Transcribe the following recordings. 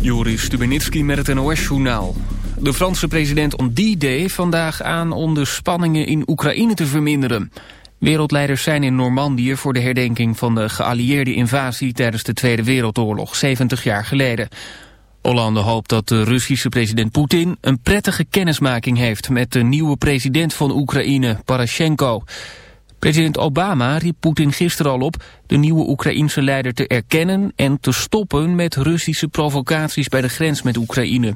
Joris Stubenitski met het NOS-journaal. De Franse president on D-Day vandaag aan om de spanningen in Oekraïne te verminderen. Wereldleiders zijn in Normandië voor de herdenking van de geallieerde invasie tijdens de Tweede Wereldoorlog, 70 jaar geleden. Hollande hoopt dat de Russische president Poetin een prettige kennismaking heeft met de nieuwe president van Oekraïne, Poroshenko. President Obama riep Poetin gisteren al op de nieuwe Oekraïense leider te erkennen en te stoppen met Russische provocaties bij de grens met Oekraïne.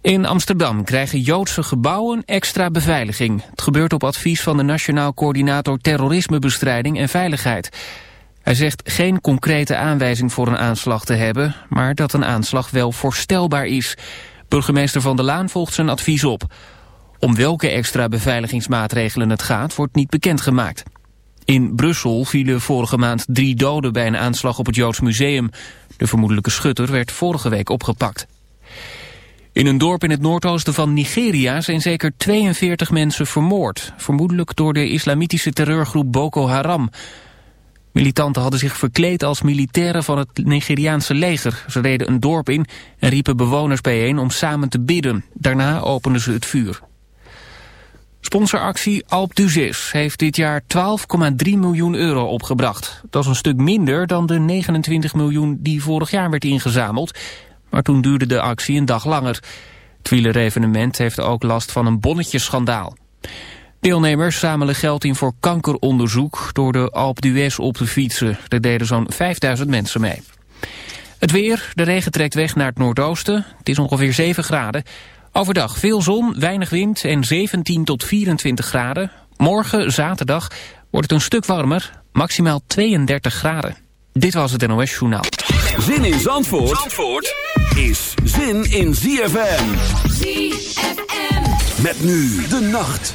In Amsterdam krijgen Joodse gebouwen extra beveiliging. Het gebeurt op advies van de Nationaal Coördinator Terrorismebestrijding en Veiligheid. Hij zegt geen concrete aanwijzing voor een aanslag te hebben, maar dat een aanslag wel voorstelbaar is. Burgemeester Van der Laan volgt zijn advies op. Om welke extra beveiligingsmaatregelen het gaat, wordt niet bekendgemaakt. In Brussel vielen vorige maand drie doden bij een aanslag op het Joods Museum. De vermoedelijke schutter werd vorige week opgepakt. In een dorp in het noordoosten van Nigeria zijn zeker 42 mensen vermoord. Vermoedelijk door de islamitische terreurgroep Boko Haram. Militanten hadden zich verkleed als militairen van het Nigeriaanse leger. Ze reden een dorp in en riepen bewoners bijeen om samen te bidden. Daarna openden ze het vuur. Sponsoractie Alp d'Huez heeft dit jaar 12,3 miljoen euro opgebracht. Dat is een stuk minder dan de 29 miljoen die vorig jaar werd ingezameld. Maar toen duurde de actie een dag langer. Het wielerevenement heeft ook last van een bonnetjeschandaal. Deelnemers zamelen geld in voor kankeronderzoek door de Alp d'Huez op te fietsen. Er deden zo'n 5000 mensen mee. Het weer, de regen trekt weg naar het noordoosten. Het is ongeveer 7 graden. Overdag veel zon, weinig wind en 17 tot 24 graden. Morgen, zaterdag, wordt het een stuk warmer, maximaal 32 graden. Dit was het NOS Journaal. Zin in Zandvoort, Zandvoort is zin in ZFM. ZFM. Met nu de nacht.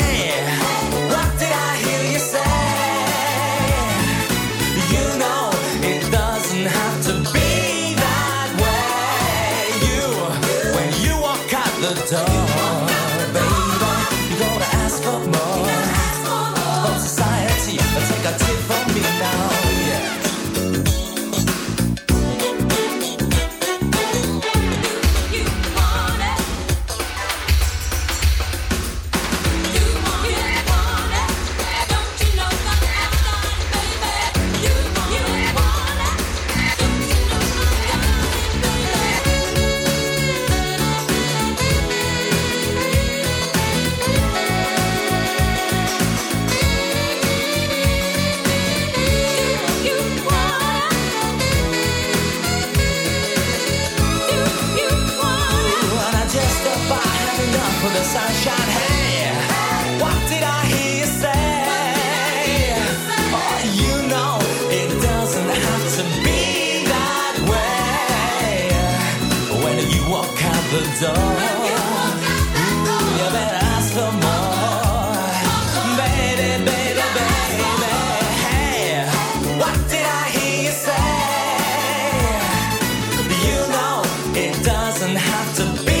to be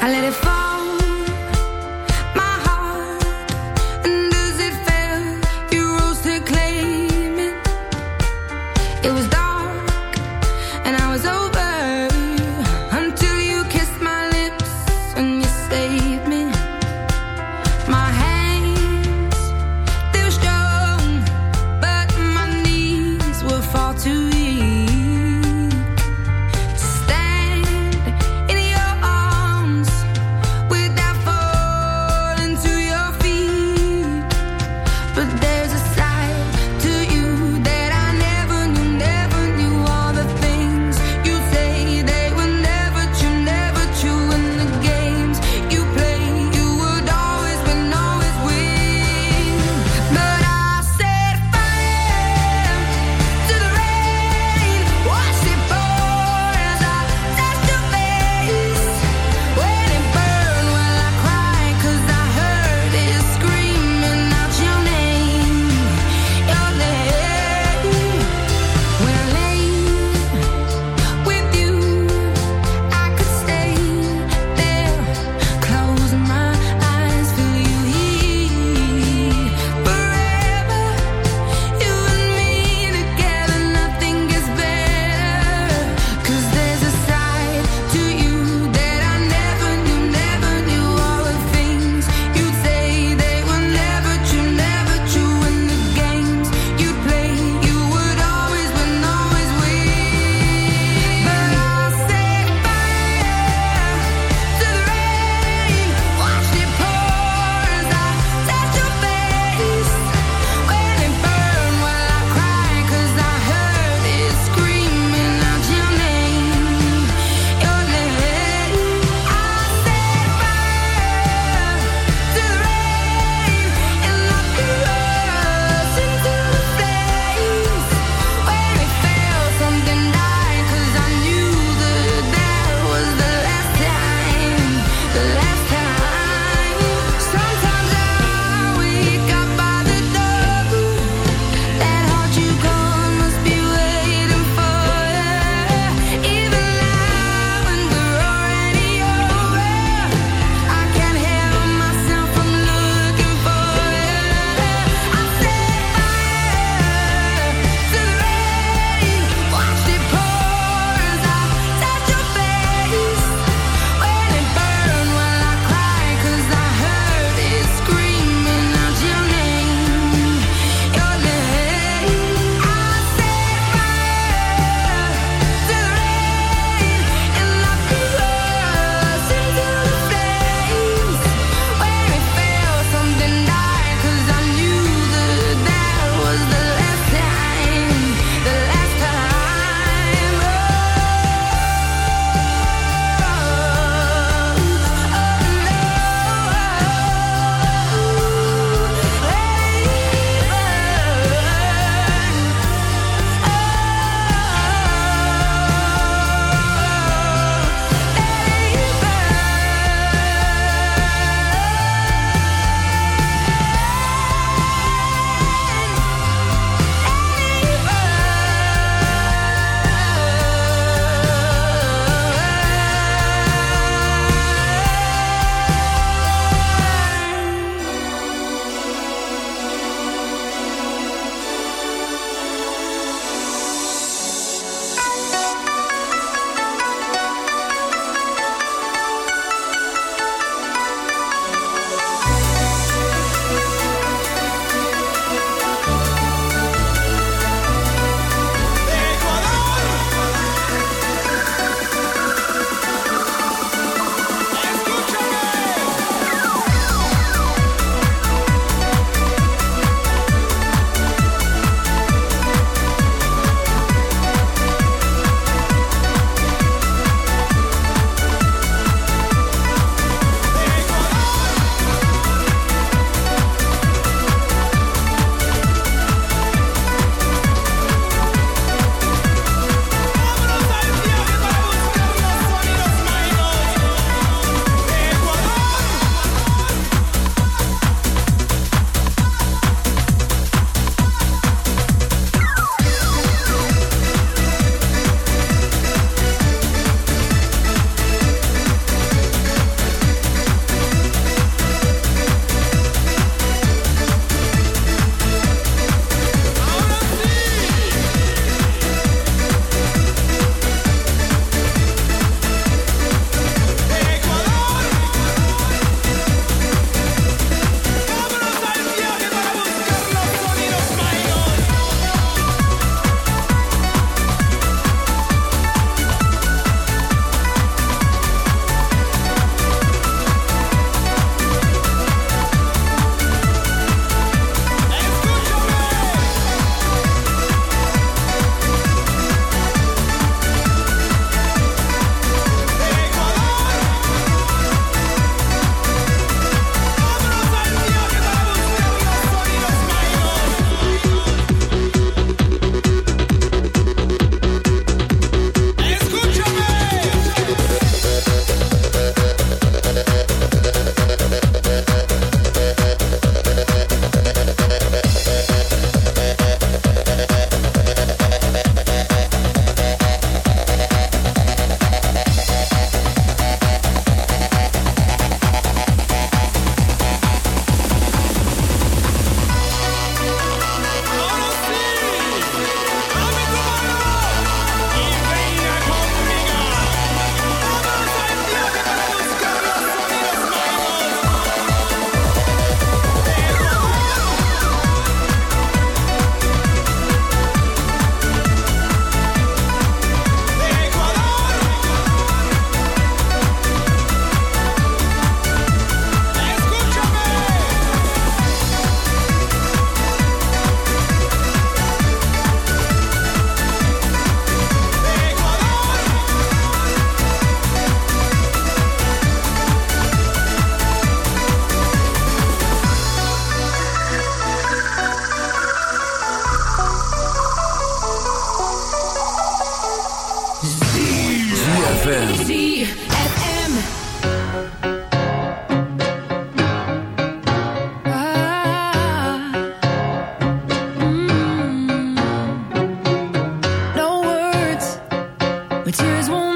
I let it fall, tears won't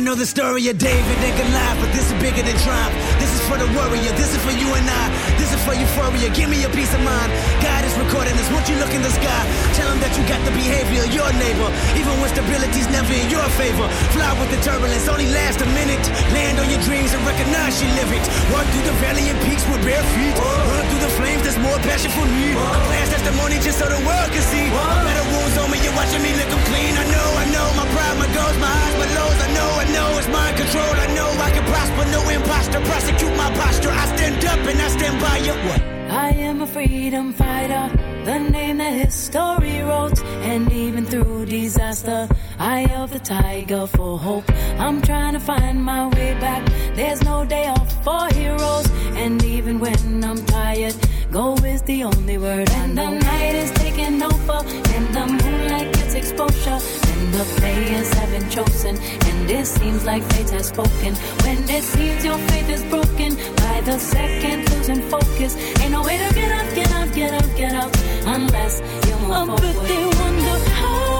everybody know the story of David and Goliath, but this is bigger than triumph. This is for the warrior. This is for you and I. This is for euphoria. Give me a peace of mind. God is recording this. Won't you look in the sky? Tell that you got the behavior of your neighbor, even when stability's never in your favor. Fly with the turbulence, only last a minute. Land on your dreams and recognize you live it. Walk through the valley and peaks with bare feet. Run through the flames. There's more passion for me. A class testimony just so the world can see. Better wounds on me. You're watching me lick 'em clean. I know, I know. My pride, my goals, my highs, my lows. I know, I know. It's mind control. I know I can prosper. No imposter. Prosecute my posture. I stand up and I stand by you. What? I am a freedom fighter, the name that history wrote. And even through disaster, eye of the tiger for hope. I'm trying to find my way back. There's no day off for heroes. And even when I'm tired, go is the only word. And the night is taking over, and the moonlight gets exposure. The players have been chosen, and it seems like fate has spoken. When it seems your faith is broken, by the second losing focus. Ain't no way to get up, get up, get up, get up, unless you move Oh, forward. but they wonder how.